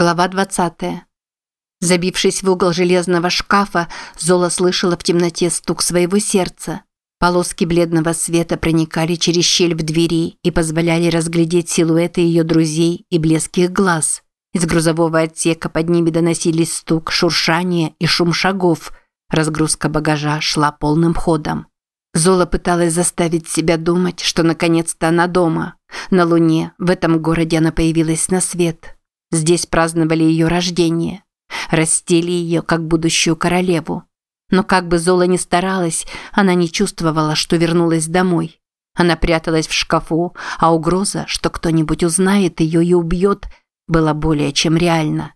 Глава 20. Забившись в угол железного шкафа, Зола слышала в темноте стук своего сердца. Полоски бледного света проникали через щель в двери и позволяли разглядеть силуэты ее друзей и блеск их глаз. Из грузового отсека под ними доносились стук, шуршание и шум шагов. Разгрузка багажа шла полным ходом. Зола пыталась заставить себя думать, что наконец-то она дома. На Луне, в этом городе она появилась на свет. Здесь праздновали ее рождение. Растили ее как будущую королеву. Но как бы Зола ни старалась, она не чувствовала, что вернулась домой. Она пряталась в шкафу, а угроза, что кто-нибудь узнает ее и убьет, была более чем реальна.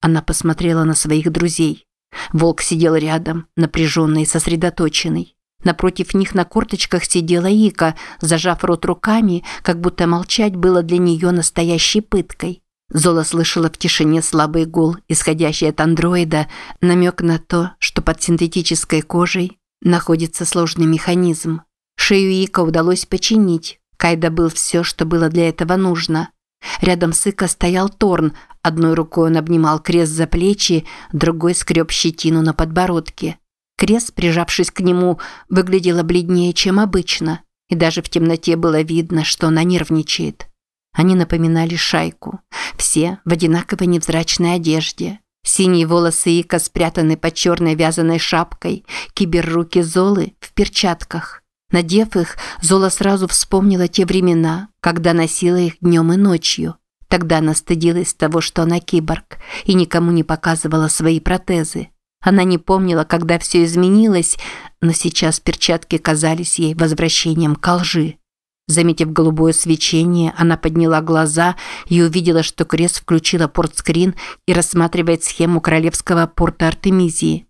Она посмотрела на своих друзей. Волк сидел рядом, напряженный и сосредоточенный. Напротив них на корточках сидела Ика, зажав рот руками, как будто молчать было для нее настоящей пыткой. Зола слышала в тишине слабый гул, исходящий от андроида, намек на то, что под синтетической кожей находится сложный механизм. Шею Ика удалось починить. Кайда был все, что было для этого нужно. Рядом с Ика стоял Торн. Одной рукой он обнимал крест за плечи, другой скреб щетину на подбородке. Крест, прижавшись к нему, выглядела бледнее, чем обычно, и даже в темноте было видно, что она нервничает. Они напоминали шайку. Все в одинаковой невзрачной одежде. Синие волосы Ика спрятаны под черной вязаной шапкой, киберруки Золы в перчатках. Надев их, Зола сразу вспомнила те времена, когда носила их днем и ночью. Тогда она стыдилась того, что она киборг, и никому не показывала свои протезы. Она не помнила, когда все изменилось, но сейчас перчатки казались ей возвращением к лжи. Заметив голубое свечение, она подняла глаза и увидела, что Крес включила портскрин и рассматривает схему королевского порта Артемизии.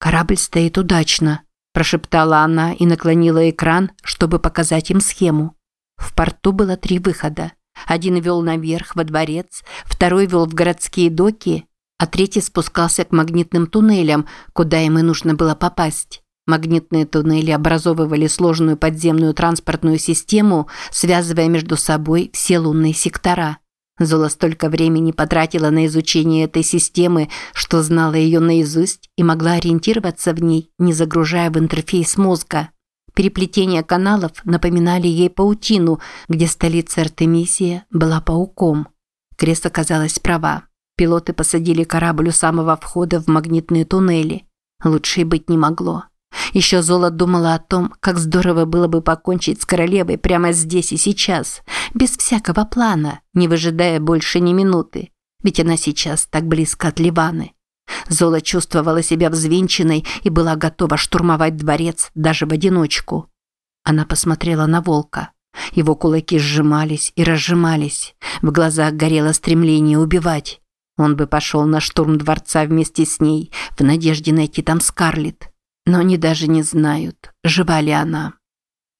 «Корабль стоит удачно», – прошептала она и наклонила экран, чтобы показать им схему. В порту было три выхода. Один вел наверх, во дворец, второй вел в городские доки, а третий спускался к магнитным туннелям, куда им и нужно было попасть. Магнитные туннели образовывали сложную подземную транспортную систему, связывая между собой все лунные сектора. Зола столько времени потратила на изучение этой системы, что знала ее наизусть и могла ориентироваться в ней, не загружая в интерфейс мозга. Переплетения каналов напоминали ей паутину, где столица Артемисия была пауком. Крест оказалась права. Пилоты посадили корабль у самого входа в магнитные туннели. Лучше быть не могло. Еще Зола думала о том, как здорово было бы покончить с королевой прямо здесь и сейчас, без всякого плана, не выжидая больше ни минуты, ведь она сейчас так близко от Ливаны. Зола чувствовала себя взвинченной и была готова штурмовать дворец даже в одиночку. Она посмотрела на волка. Его кулаки сжимались и разжимались. В глазах горело стремление убивать. Он бы пошел на штурм дворца вместе с ней, в надежде найти там Скарлетт. Но они даже не знают, жива ли она.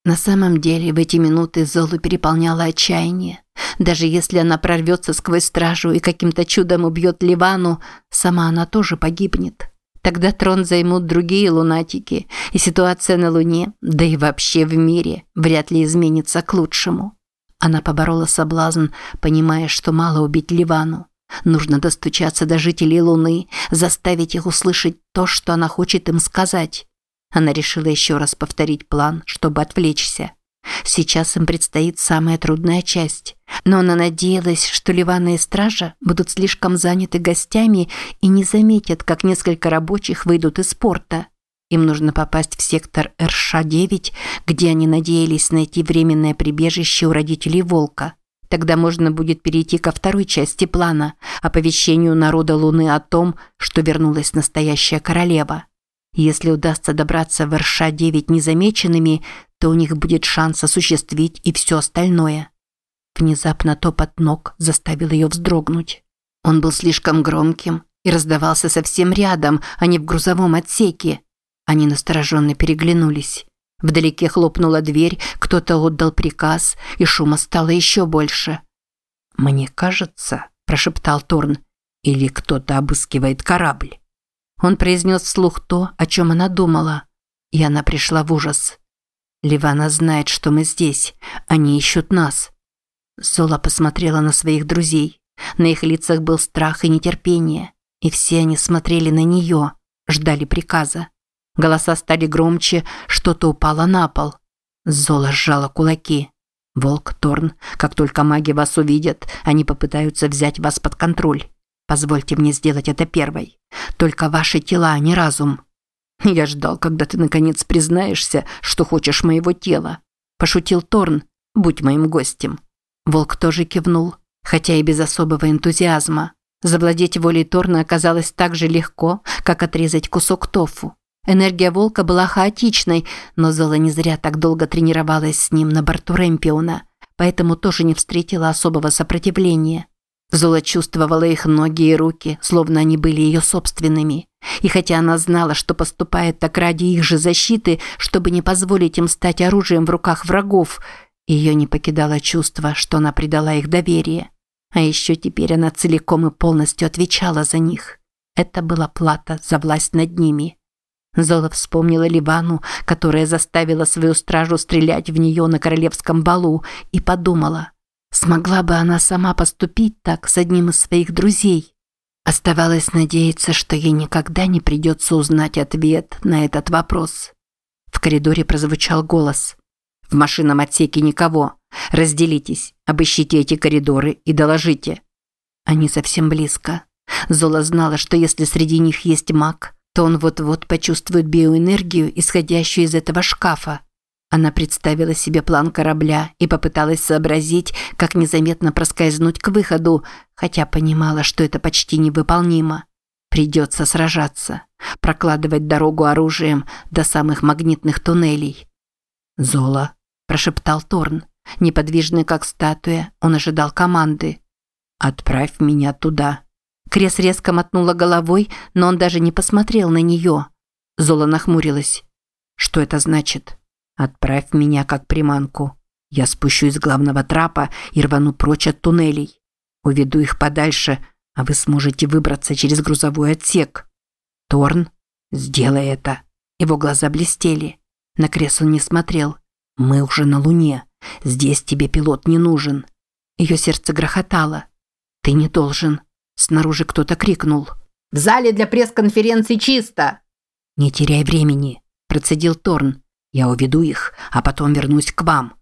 На самом деле в эти минуты Золу переполняло отчаяние. Даже если она прорвется сквозь стражу и каким-то чудом убьет Ливану, сама она тоже погибнет. Тогда трон займут другие лунатики, и ситуация на Луне, да и вообще в мире, вряд ли изменится к лучшему. Она поборола соблазн, понимая, что мало убить Ливану. Нужно достучаться до жителей Луны, заставить их услышать то, что она хочет им сказать. Она решила еще раз повторить план, чтобы отвлечься. Сейчас им предстоит самая трудная часть. Но она надеялась, что Ливана и Стража будут слишком заняты гостями и не заметят, как несколько рабочих выйдут из порта. Им нужно попасть в сектор РШ-9, где они надеялись найти временное прибежище у родителей Волка. Тогда можно будет перейти ко второй части плана – оповещению народа Луны о том, что вернулась настоящая королева. Если удастся добраться в РШ-9 незамеченными, то у них будет шанс осуществить и все остальное. Внезапно топот ног заставил ее вздрогнуть. Он был слишком громким и раздавался совсем рядом, а не в грузовом отсеке. Они настороженно переглянулись. Вдалеке хлопнула дверь, кто-то отдал приказ, и шума стало еще больше. «Мне кажется», – прошептал Торн, – «или кто-то обыскивает корабль». Он произнес вслух то, о чем она думала, и она пришла в ужас. «Ливана знает, что мы здесь. Они ищут нас». Зола посмотрела на своих друзей. На их лицах был страх и нетерпение. И все они смотрели на нее, ждали приказа. Голоса стали громче, что-то упало на пол. Зола сжала кулаки. «Волк, Торн, как только маги вас увидят, они попытаются взять вас под контроль. Позвольте мне сделать это первой. Только ваши тела, а не разум». «Я ждал, когда ты наконец признаешься, что хочешь моего тела», – пошутил Торн. «Будь моим гостем». Волк тоже кивнул, хотя и без особого энтузиазма. Завладеть волей Торна оказалось так же легко, как отрезать кусок тофу. Энергия волка была хаотичной, но Зола не зря так долго тренировалась с ним на борту Рэмпиона, поэтому тоже не встретила особого сопротивления. Зола чувствовала их ноги и руки, словно они были ее собственными. И хотя она знала, что поступает так ради их же защиты, чтобы не позволить им стать оружием в руках врагов, ее не покидало чувство, что она предала их доверие. А еще теперь она целиком и полностью отвечала за них. Это была плата за власть над ними. Зола вспомнила Ливану, которая заставила свою стражу стрелять в нее на королевском балу, и подумала, смогла бы она сама поступить так с одним из своих друзей. Оставалось надеяться, что ей никогда не придется узнать ответ на этот вопрос. В коридоре прозвучал голос. «В машинном отсеке никого. Разделитесь, обыщите эти коридоры и доложите». Они совсем близко. Зола знала, что если среди них есть маг, то он вот-вот почувствует биоэнергию, исходящую из этого шкафа. Она представила себе план корабля и попыталась сообразить, как незаметно проскользнуть к выходу, хотя понимала, что это почти невыполнимо. Придется сражаться, прокладывать дорогу оружием до самых магнитных туннелей. «Зола», – прошептал Торн. Неподвижный, как статуя, он ожидал команды. «Отправь меня туда». Крес резко мотнула головой, но он даже не посмотрел на нее. Зола нахмурилась. «Что это значит?» «Отправь меня как приманку. Я спущусь с главного трапа и рвану прочь от туннелей. Уведу их подальше, а вы сможете выбраться через грузовой отсек». «Торн, сделай это». Его глаза блестели. На Крес он не смотрел. «Мы уже на Луне. Здесь тебе пилот не нужен». Ее сердце грохотало. «Ты не должен». Снаружи кто-то крикнул. «В зале для пресс-конференции чисто!» «Не теряй времени», – процедил Торн. «Я уведу их, а потом вернусь к вам».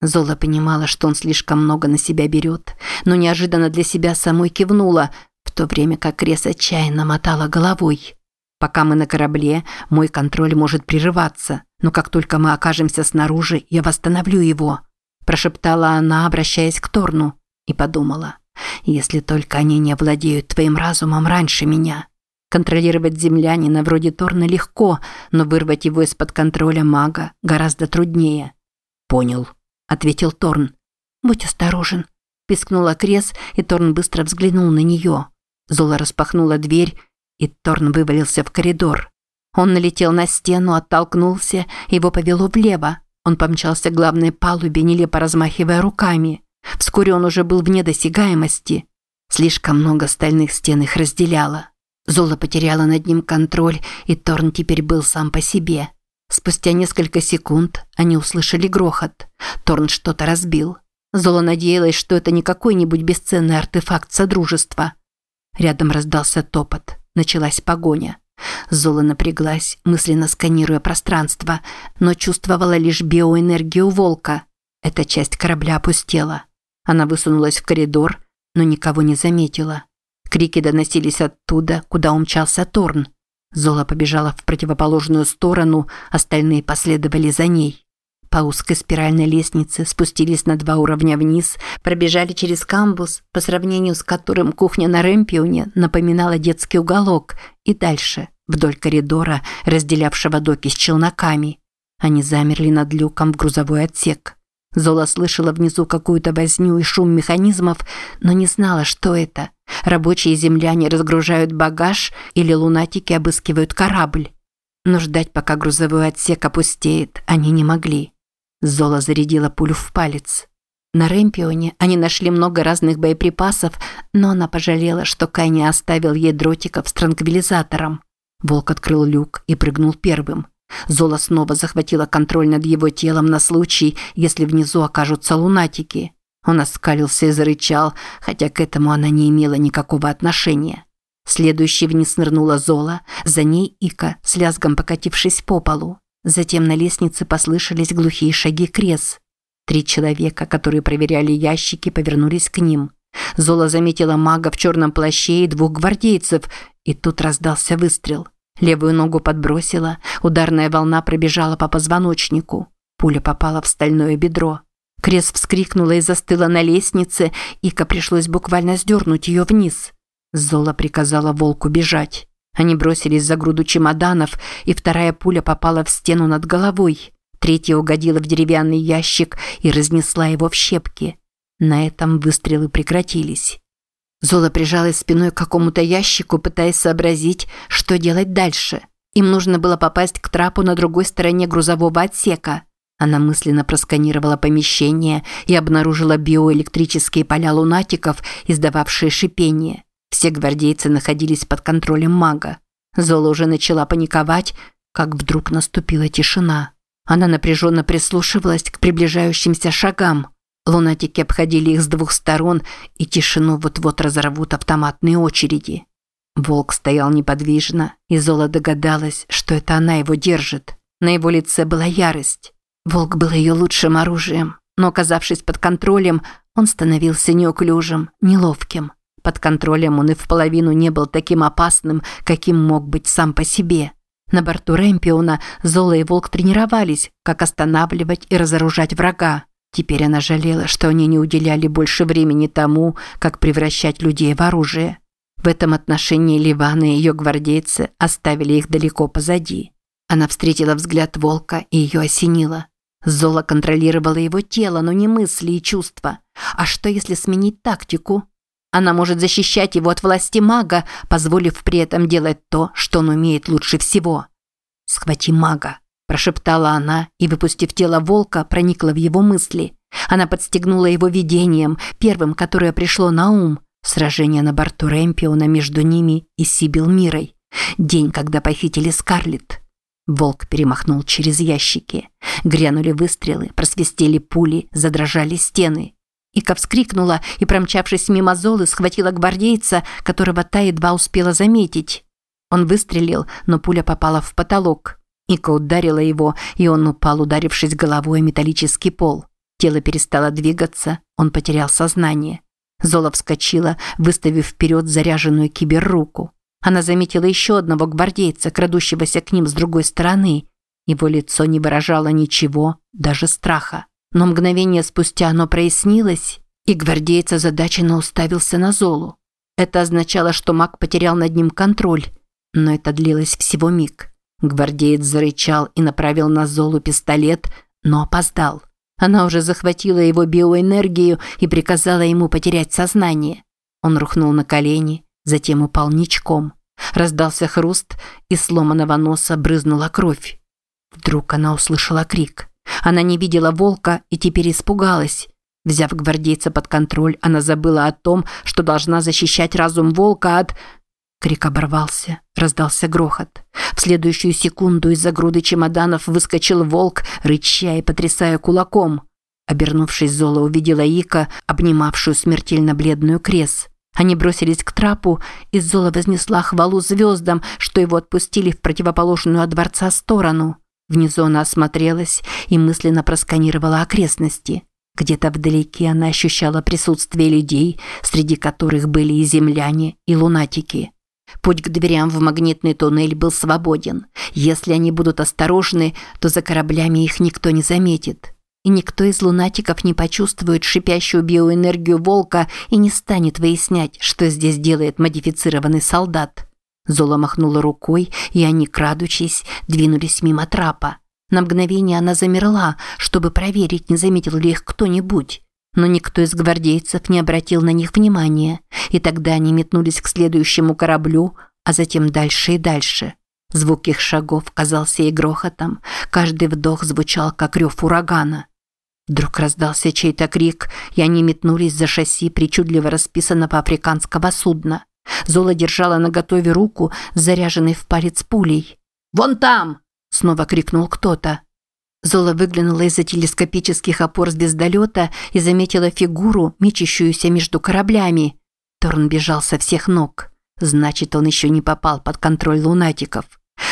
Зола понимала, что он слишком много на себя берет, но неожиданно для себя самой кивнула, в то время как Крес отчаянно мотала головой. «Пока мы на корабле, мой контроль может прерываться, но как только мы окажемся снаружи, я восстановлю его», прошептала она, обращаясь к Торну, и подумала. Если только они не овладеют твоим разумом раньше меня. Контролировать землянина вроде Торна легко, но вырвать его из-под контроля мага гораздо труднее. «Понял», – ответил Торн. «Будь осторожен», – пискнула Крес, и Торн быстро взглянул на нее. Зола распахнула дверь, и Торн вывалился в коридор. Он налетел на стену, оттолкнулся, его повело влево. Он помчался к главной палубе, нелепо размахивая руками. Вскоре он уже был вне досягаемости. Слишком много стальных стен их разделяло. Зола потеряла над ним контроль, и Торн теперь был сам по себе. Спустя несколько секунд они услышали грохот. Торн что-то разбил. Зола надеялась, что это не какой-нибудь бесценный артефакт Содружества. Рядом раздался топот. Началась погоня. Зола напряглась, мысленно сканируя пространство, но чувствовала лишь биоэнергию волка. Эта часть корабля опустела. Она высунулась в коридор, но никого не заметила. Крики доносились оттуда, куда умчался Торн. Зола побежала в противоположную сторону, остальные последовали за ней. По узкой спиральной лестнице спустились на два уровня вниз, пробежали через камбус, по сравнению с которым кухня на Рэмпионе напоминала детский уголок, и дальше, вдоль коридора, разделявшего доки с челноками. Они замерли над люком в грузовой отсек. Зола слышала внизу какую-то возню и шум механизмов, но не знала, что это. Рабочие земляне разгружают багаж или лунатики обыскивают корабль. Но ждать, пока грузовой отсек опустеет, они не могли. Зола зарядила пулю в палец. На Рэмпионе они нашли много разных боеприпасов, но она пожалела, что Кай не оставил ей дротиков с транквилизатором. Волк открыл люк и прыгнул первым. Зола снова захватила контроль над его телом на случай, если внизу окажутся лунатики. Он оскалился и зарычал, хотя к этому она не имела никакого отношения. Следующей вниз нырнула Зола, за ней Ика, с лязгом покатившись по полу. Затем на лестнице послышались глухие шаги Крес. Три человека, которые проверяли ящики, повернулись к ним. Зола заметила мага в черном плаще и двух гвардейцев, и тут раздался выстрел. Левую ногу подбросила, ударная волна пробежала по позвоночнику. Пуля попала в стальное бедро. Крес вскрикнула и застыла на лестнице, Ика пришлось буквально сдернуть ее вниз. Зола приказала волку бежать. Они бросились за груду чемоданов, и вторая пуля попала в стену над головой. Третья угодила в деревянный ящик и разнесла его в щепки. На этом выстрелы прекратились. Зола прижалась спиной к какому-то ящику, пытаясь сообразить, что делать дальше. Им нужно было попасть к трапу на другой стороне грузового отсека. Она мысленно просканировала помещение и обнаружила биоэлектрические поля лунатиков, издававшие шипение. Все гвардейцы находились под контролем мага. Зола уже начала паниковать, как вдруг наступила тишина. Она напряженно прислушивалась к приближающимся шагам. Лунатики обходили их с двух сторон, и тишину вот-вот разорвут автоматные очереди. Волк стоял неподвижно, и Зола догадалась, что это она его держит. На его лице была ярость. Волк был ее лучшим оружием, но, оказавшись под контролем, он становился неуклюжим, неловким. Под контролем он и в половину не был таким опасным, каким мог быть сам по себе. На борту Рэмпиона Зола и Волк тренировались, как останавливать и разоружать врага. Теперь она жалела, что они не уделяли больше времени тому, как превращать людей в оружие. В этом отношении Ливана и ее гвардейцы оставили их далеко позади. Она встретила взгляд волка и ее осенило. Зола контролировала его тело, но не мысли и чувства. А что, если сменить тактику? Она может защищать его от власти мага, позволив при этом делать то, что он умеет лучше всего. «Схвати мага», – прошептала она и, выпустив тело волка, проникла в его мысли. Она подстегнула его видением, первым, которое пришло на ум – сражение на борту Рэмпиона между ними и Сибил Мирой. День, когда похитили Скарлетт. Волк перемахнул через ящики. Грянули выстрелы, просвистели пули, задрожали стены. Ика вскрикнула и, промчавшись мимо Золы, схватила гвардейца, которого та едва успела заметить. Он выстрелил, но пуля попала в потолок. Ика ударила его, и он упал, ударившись головой о металлический пол. Тело перестало двигаться, он потерял сознание. Зола вскочила, выставив вперед заряженную киберруку. Она заметила еще одного гвардейца, крадущегося к ним с другой стороны. Его лицо не выражало ничего, даже страха. Но мгновение спустя оно прояснилось, и гвардеец озадаченно уставился на Золу. Это означало, что маг потерял над ним контроль, но это длилось всего миг. Гвардеец зарычал и направил на Золу пистолет, но опоздал. Она уже захватила его биоэнергию и приказала ему потерять сознание. Он рухнул на колени, затем упал ничком. Раздался хруст, и сломанного носа брызнула кровь. Вдруг она услышала крик. Она не видела волка и теперь испугалась. Взяв гвардейца под контроль, она забыла о том, что должна защищать разум волка от... Крик оборвался, раздался грохот. В следующую секунду из-за груды чемоданов выскочил волк, рыча и потрясая кулаком. Обернувшись, Зола увидела Ика, обнимавшую смертельно бледную Крес. Они бросились к трапу, и Зола вознесла хвалу звездам, что его отпустили в противоположную от дворца сторону. Внизу она осмотрелась и мысленно просканировала окрестности. Где-то вдалеке она ощущала присутствие людей, среди которых были и земляне, и лунатики. Путь к дверям в магнитный туннель был свободен. Если они будут осторожны, то за кораблями их никто не заметит. И никто из лунатиков не почувствует шипящую биоэнергию волка и не станет выяснять, что здесь делает модифицированный солдат. Зола махнула рукой, и они, крадучись, двинулись мимо трапа. На мгновение она замерла, чтобы проверить, не заметил ли их кто-нибудь. Но никто из гвардейцев не обратил на них внимания, и тогда они метнулись к следующему кораблю, а затем дальше и дальше. Звук их шагов казался ей грохотом, каждый вдох звучал, как рев урагана. Вдруг раздался чей-то крик, и они метнулись за шасси причудливо расписанного африканского судна. Зола держала наготове руку, заряженной в палец пулей. «Вон там!» – снова крикнул кто-то. Зола выглянула из-за телескопических опор звездолета и заметила фигуру, мечущуюся между кораблями. Торн бежал со всех ног. Значит, он еще не попал под контроль лунатиков.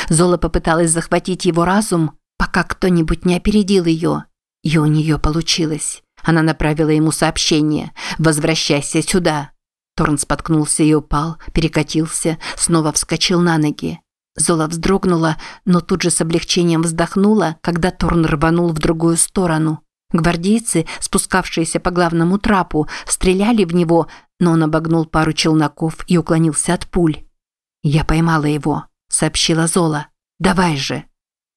Зола попыталась захватить его разум, пока кто-нибудь не опередил ее. И у нее получилось. Она направила ему сообщение «Возвращайся сюда». Торн споткнулся и упал, перекатился, снова вскочил на ноги. Зола вздрогнула, но тут же с облегчением вздохнула, когда Торн рванул в другую сторону. Гвардейцы, спускавшиеся по главному трапу, стреляли в него, но он обогнул пару челноков и уклонился от пуль. «Я поймала его», – сообщила Зола. «Давай же».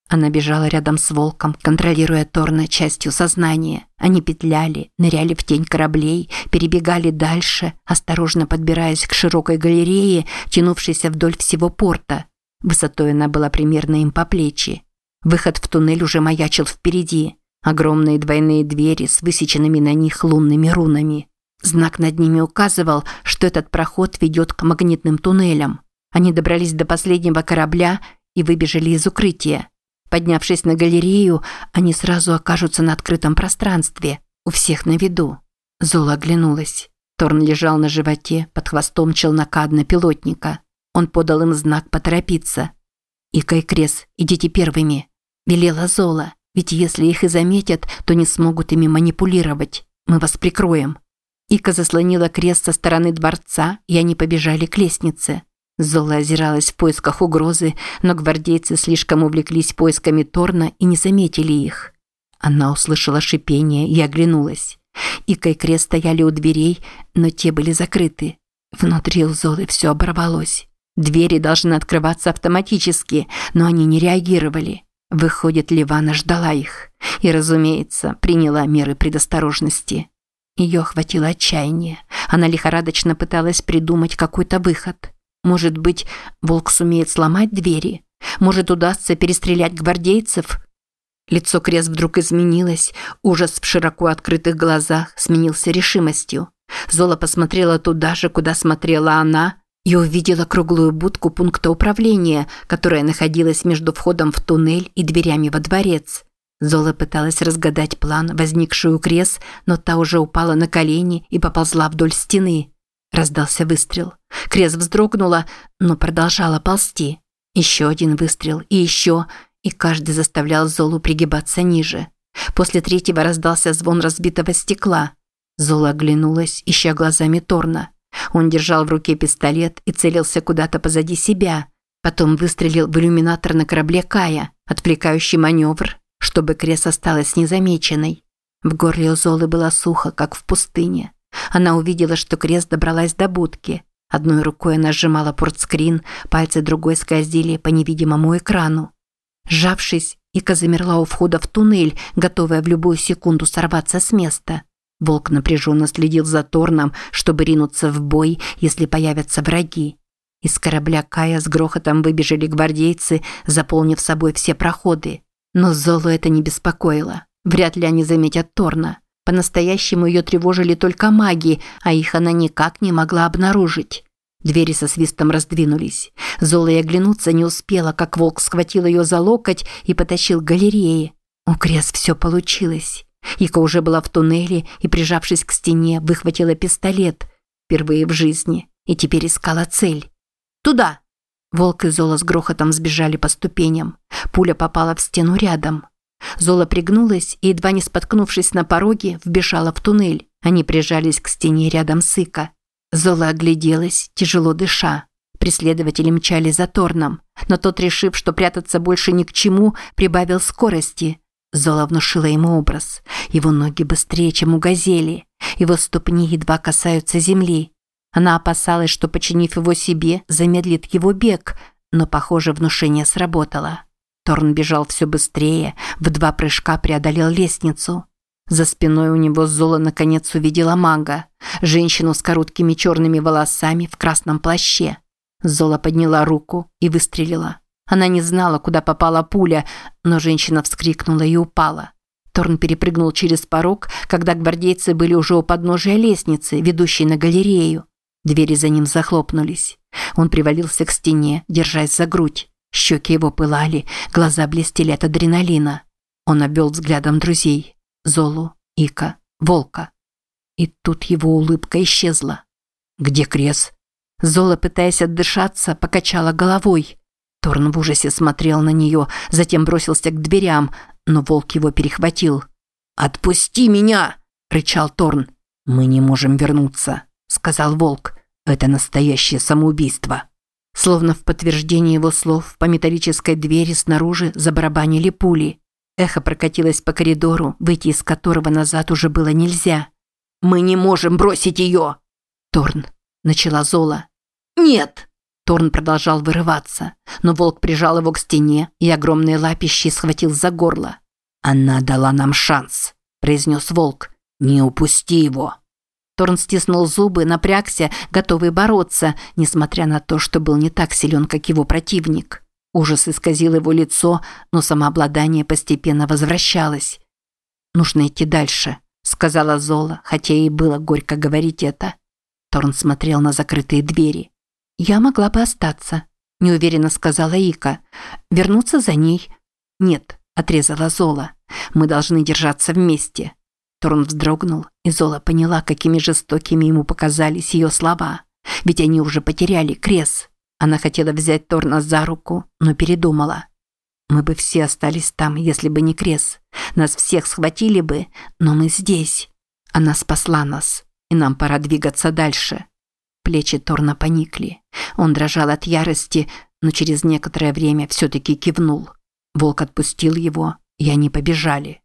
Она бежала рядом с волком, контролируя Торна частью сознания. Они петляли, ныряли в тень кораблей, перебегали дальше, осторожно подбираясь к широкой галерее, тянувшейся вдоль всего порта. Высотой она была примерно им по плечи. Выход в туннель уже маячил впереди. Огромные двойные двери с высеченными на них лунными рунами. Знак над ними указывал, что этот проход ведет к магнитным туннелям. Они добрались до последнего корабля и выбежали из укрытия. Поднявшись на галерею, они сразу окажутся на открытом пространстве, у всех на виду. Зола оглянулась. Торн лежал на животе под хвостом челнока однопилотника. Он подал им знак поторопиться. «Ика и Крес, идите первыми», – велела Зола. «Ведь если их и заметят, то не смогут ими манипулировать. Мы вас прикроем». Ика заслонила крест со стороны дворца, и они побежали к лестнице. Зола озиралась в поисках угрозы, но гвардейцы слишком увлеклись поисками Торна и не заметили их. Она услышала шипение и оглянулась. Ика и Крест стояли у дверей, но те были закрыты. Внутри у Золы все оборвалось. Двери должны открываться автоматически, но они не реагировали. Выходит, Ливана ждала их. И, разумеется, приняла меры предосторожности. Ее охватило отчаяние. Она лихорадочно пыталась придумать какой-то выход. Может быть, волк сумеет сломать двери? Может, удастся перестрелять гвардейцев? Лицо Крес вдруг изменилось, ужас в широко открытых глазах сменился решимостью. Зола посмотрела туда же, куда смотрела она, и увидела круглую будку пункта управления, которая находилась между входом в туннель и дверями во дворец. Зола пыталась разгадать план, возникший у Крес, но та уже упала на колени и поползла вдоль стены. Раздался выстрел. Крес вздрогнула, но продолжала ползти. Еще один выстрел и еще, и каждый заставлял Золу пригибаться ниже. После третьего раздался звон разбитого стекла. Зола оглянулась, ища глазами Торна. Он держал в руке пистолет и целился куда-то позади себя. Потом выстрелил в иллюминатор на корабле Кая, отвлекающий маневр, чтобы Крес осталась незамеченной. В горле у Золы было сухо, как в пустыне. Она увидела, что Крест добралась до будки. Одной рукой она сжимала портскрин, пальцы другой скользили по невидимому экрану. Сжавшись, Ика замерла у входа в туннель, готовая в любую секунду сорваться с места. Волк напряженно следил за Торном, чтобы ринуться в бой, если появятся враги. Из корабля Кая с грохотом выбежали гвардейцы, заполнив собой все проходы. Но Золу это не беспокоило. Вряд ли они заметят Торна. По-настоящему ее тревожили только маги, а их она никак не могла обнаружить. Двери со свистом раздвинулись. Зола и оглянуться не успела, как волк схватил ее за локоть и потащил к галерее. У Крес все получилось. Ика уже была в туннеле и, прижавшись к стене, выхватила пистолет. Впервые в жизни. И теперь искала цель. «Туда!» Волк и Зола с грохотом сбежали по ступеням. Пуля попала в стену рядом. Зола пригнулась и, едва не споткнувшись на пороге, вбежала в туннель. Они прижались к стене рядом с Ика. Зола огляделась, тяжело дыша. Преследователи мчали за Торном, но тот, решив, что прятаться больше ни к чему, прибавил скорости. Зола внушила ему образ. Его ноги быстрее, чем у газели. Его ступни едва касаются земли. Она опасалась, что, починив его себе, замедлит его бег, но, похоже, внушение сработало. Торн бежал все быстрее, в два прыжка преодолел лестницу. За спиной у него Зола наконец увидела мага, женщину с короткими черными волосами в красном плаще. Зола подняла руку и выстрелила. Она не знала, куда попала пуля, но женщина вскрикнула и упала. Торн перепрыгнул через порог, когда гвардейцы были уже у подножия лестницы, ведущей на галерею. Двери за ним захлопнулись. Он привалился к стене, держась за грудь. Щеки его пылали, глаза блестели от адреналина. Он обвел взглядом друзей. Золу, Ика, Волка. И тут его улыбка исчезла. «Где Крес?» Зола, пытаясь отдышаться, покачала головой. Торн в ужасе смотрел на нее, затем бросился к дверям, но волк его перехватил. «Отпусти меня!» – рычал Торн. «Мы не можем вернуться», – сказал волк. «Это настоящее самоубийство». Словно в подтверждение его слов по металлической двери снаружи забарабанили пули. Эхо прокатилось по коридору, выйти из которого назад уже было нельзя. «Мы не можем бросить ее!» «Торн», – начала Зола. «Нет!» Торн продолжал вырываться, но волк прижал его к стене и огромные лапищи схватил за горло. «Она дала нам шанс», – произнес волк. «Не упусти его». Торн стиснул зубы, напрягся, готовый бороться, несмотря на то, что был не так силен, как его противник. Ужас исказил его лицо, но самообладание постепенно возвращалось. «Нужно идти дальше», – сказала Зола, хотя и было горько говорить это. Торн смотрел на закрытые двери. «Я могла бы остаться», – неуверенно сказала Ика. «Вернуться за ней?» «Нет», – отрезала Зола. «Мы должны держаться вместе». Торн вздрогнул, и Зола поняла, какими жестокими ему показались ее слова. Ведь они уже потеряли Крес. Она хотела взять Торна за руку, но передумала. «Мы бы все остались там, если бы не Крес. Нас всех схватили бы, но мы здесь. Она спасла нас, и нам пора двигаться дальше». Плечи Торна поникли. Он дрожал от ярости, но через некоторое время все-таки кивнул. Волк отпустил его, и они побежали.